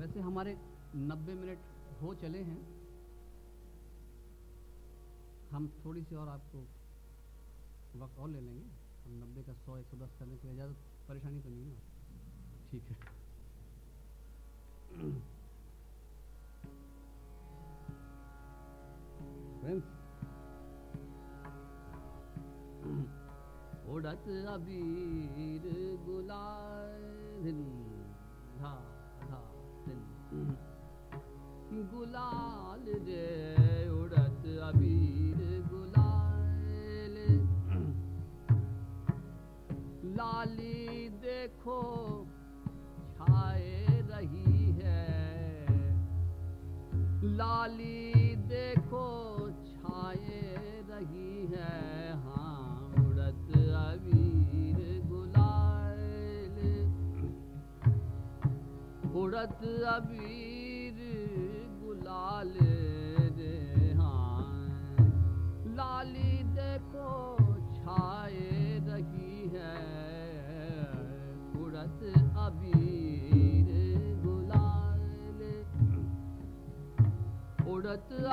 वैसे हमारे 90 मिनट हो चले हैं। हम थोड़ी सी और आपको वक्त और ले लेंगे। हम 90 का सौ 100 110 करने के लिए ज़्यादा परेशानी तो नहीं है। ठीक है। उड़त अबीर गुलाल धा गुलाल रे उड़त अबीर गुलाल। लाली देखो, छाए रही है। लाली देखो, छाए रही है। हाँ उड़त अबीर गुलाल। उड़त अबीर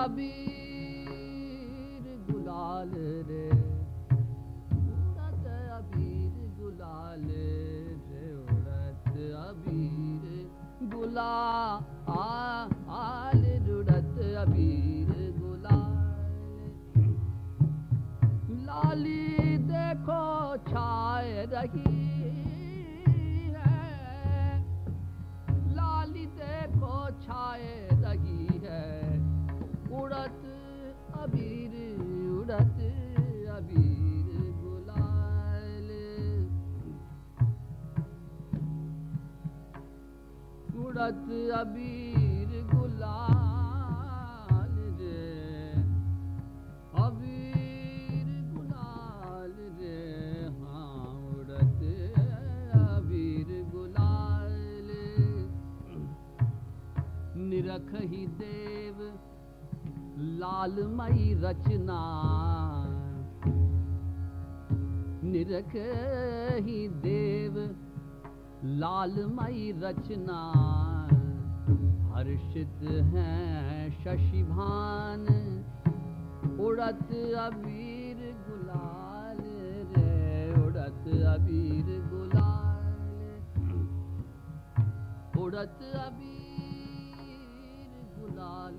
अबीर गुलाल रे उड़त अबीर गुलाल रे उड़त अबीर गुला आल उड़त अबीर गुलाल लाली देखो छाए रही उड़त अबीर गुलाल रे, अबीर गुलाल रे हाँ उड़त अबीर गुलाल निरख ही देव लालमयी रचना। निरख ही देव लालमयी रचना। हर्षित हैं शशिभान उड़त अबीर गुलाल रे उड़त अबीर गुलाल उड़त अबीर गुलाल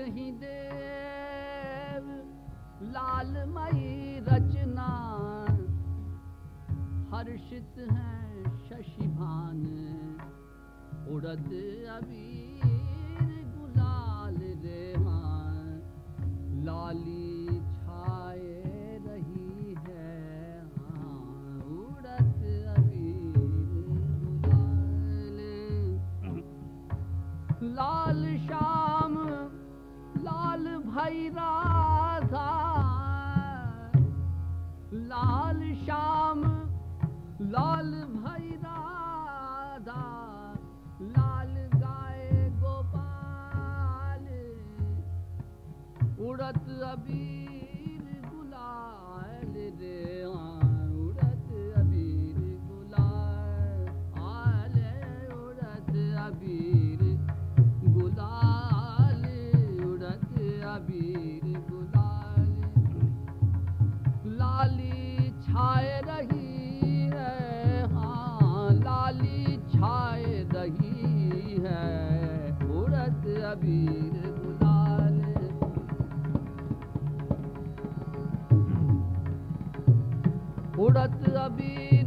ही देव लालमयी रचना। हर्षित हैं शशिभान उड़द अबीर गुलाल रे हाँ लाली छाए लाल लाल भई राधा। लाल श्याम लाल भई राधा। लाल गाय गोपाल। उड़त अबीर ਉੜਤ ਅਬੀ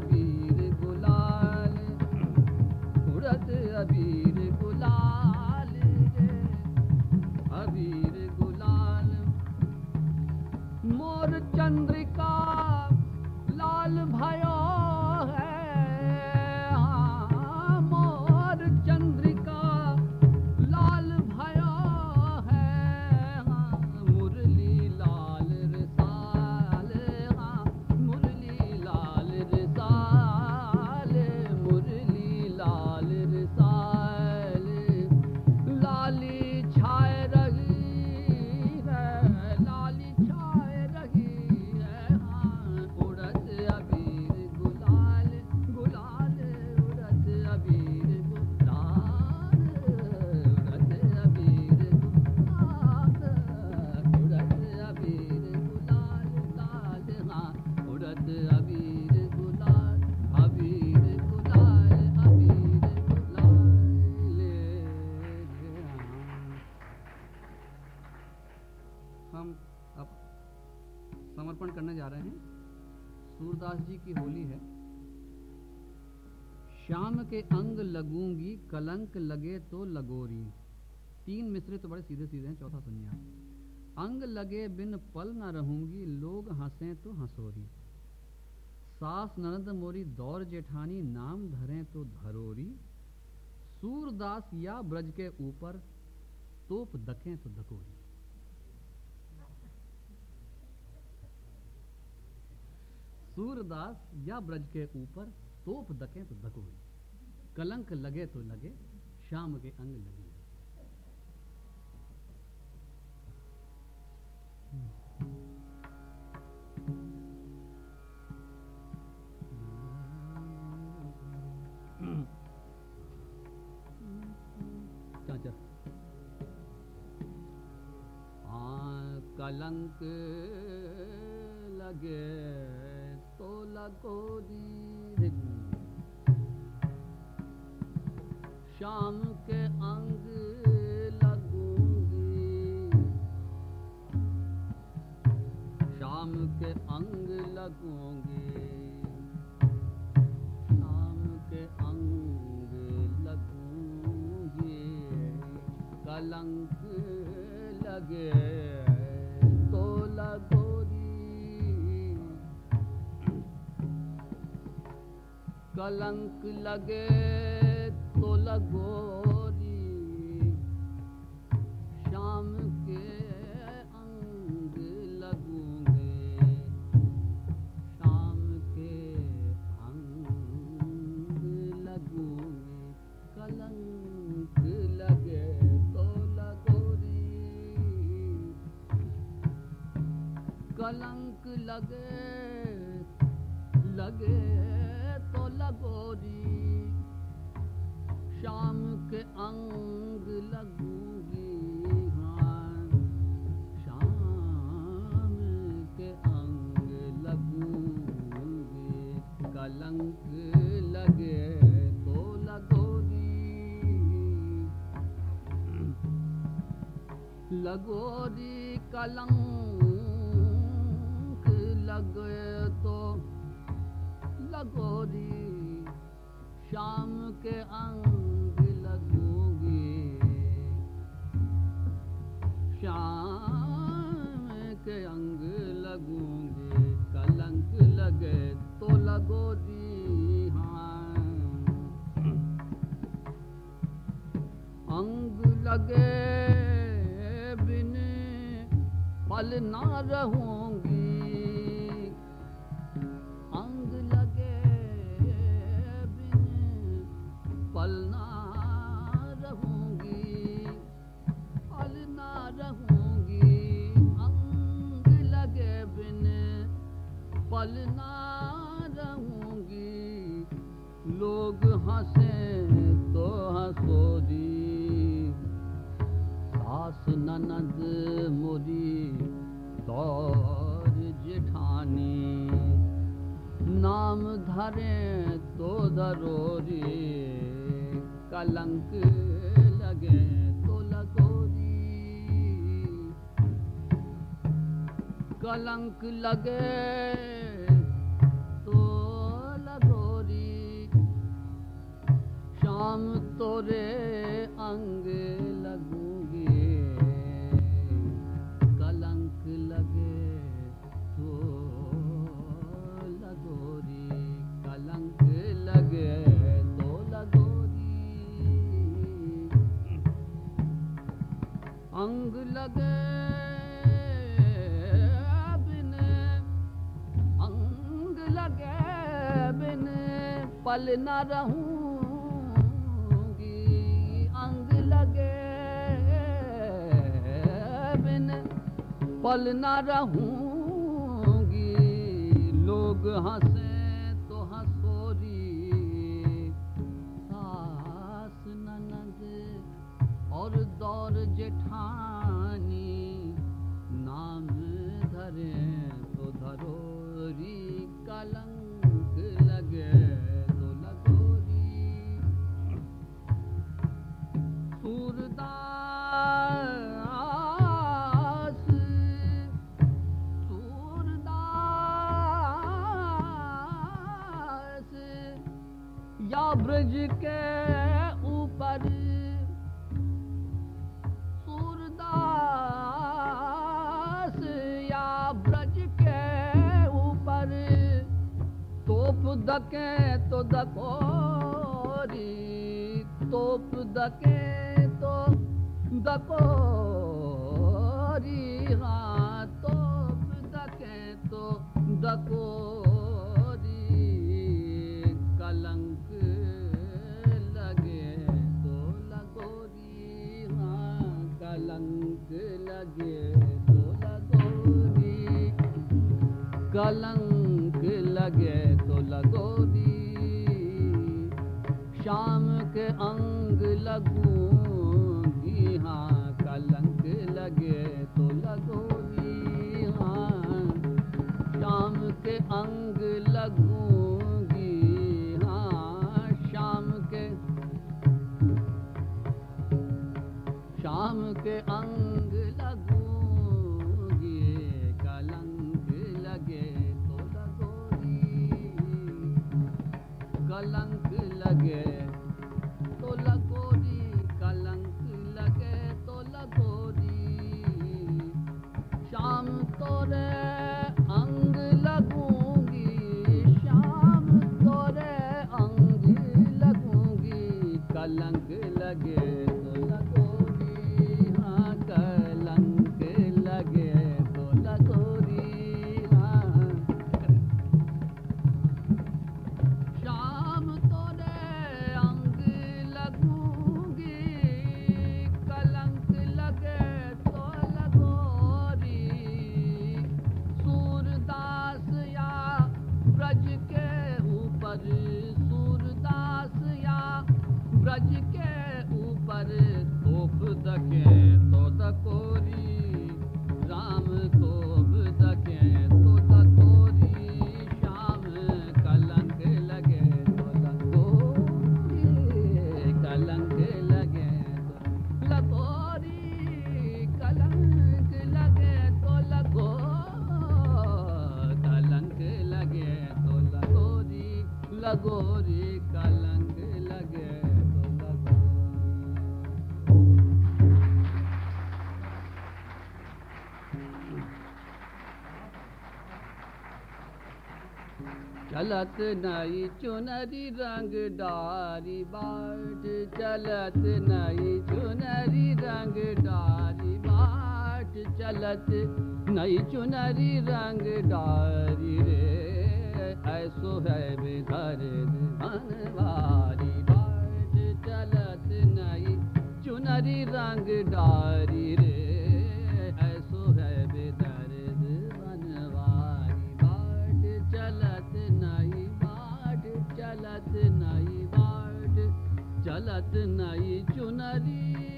Navi. समर्पण करने जा रहे हैं। सूरदास जी की होली है। श्याम के अंग लगूँगी, कलंक लगे तो लगोरी। तीन मिसरे तो बड़े सीधे सीधे हैं, चौथा सुनिए आप अंग लगे बिन पल न रहूँगी, लोग हंसे तो हंसोरी। सास ननद मोरी, दौर जेठानी, नाम धरें तो धरोरी। सूरदास या ब्रज के ऊपर, तोप दकें तो दकोरी। सूरदास या ब्रज के ऊपर तोप दकें तो दकोरी कलंक लगे तो लगे, शाम के अंग लगे। हाँ कलंक लगे। लगो दी शाम के अंग लगूँगी। शाम के अंग लगूँगी। शाम के अंग लगूँगी। कलंक लगे। तो लगोरी कलंक लगे तो लगोरी शाम के अंग लगूंगी हाँ शाम के अंग लगूंगी कलंक लगे तो लगोरी लगोरी कलंक लगे तो लगोरी शाम के अंग लगोरी हाँ। अंग लगे बिन पल ना रहूँगी। अंग लगे बिन पल ना रहूँगी। पल रहूँगी। अंग लगे बिन पल लोग हंसे तो हंसोरी सास ननद मोरी दौर जेठानी नाम धरे तो दरोरी कलंक लगे तो लगोरी कलंक लगे ਨਾਮ ਤੋਰੇ ਅੰਗ ਲਗੂਗੇ। ਕਲੰਕ ਲਗੇ ਤੋ ਲਗੋਰੀ। ਕਲੰਕ ਲਗੇ ਤੋ ਲਗੋਰੀ। ਅੰਗ ਲਗੇ ਬਿਨ, ਅੰਗ ਲਗੇ ਬਿਨ, ਪਲ ਨਾ ਰਹੂੰ सफल न रहूँगी। लोग हंस dake to da kori top dake to da kori ha top dake to da kori kalank lage to ha to अंग लगूं गोरी कलंग लगे तो चलत नई चुनरी रंग डारी बाट चलत नई चुनरी रंग डारी बाट चलत नई चुनरी रंग डारी रे। ऐसो है बेघर बनवारी बाट चलत नहीं चुनरी रंग डारी रे ऐसो है बेघर बनवारी बाट चलत नहीं बाट चलत नहीं बाट चलत नहीं चुनरी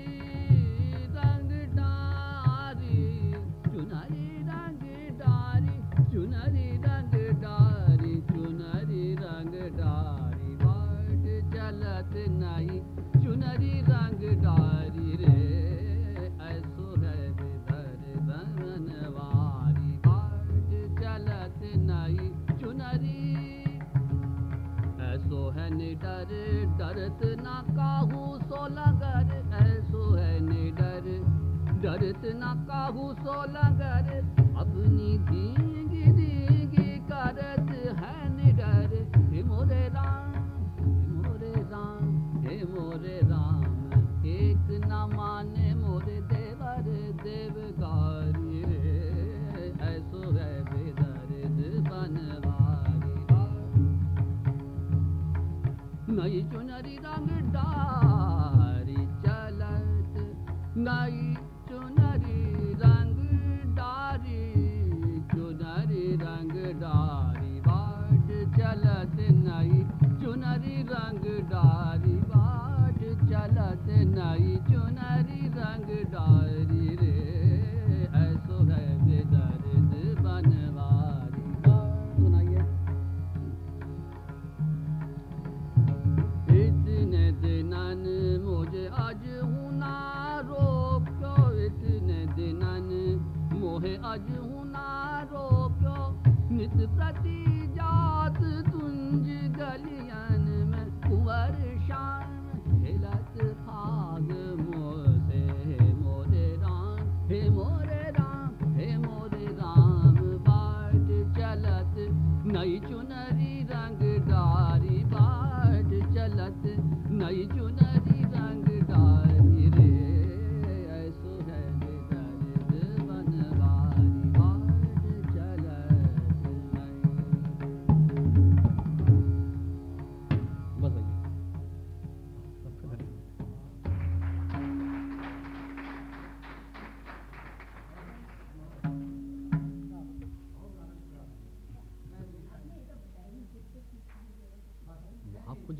रंग डारी बाट चलत नई चुनरी रंग डारी रे।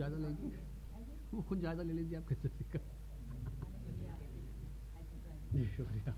ज़्यादा लेगी वो खुद ज़्यादा ले लीजिए आप कैसे दिक्कत जी शुक्रिया।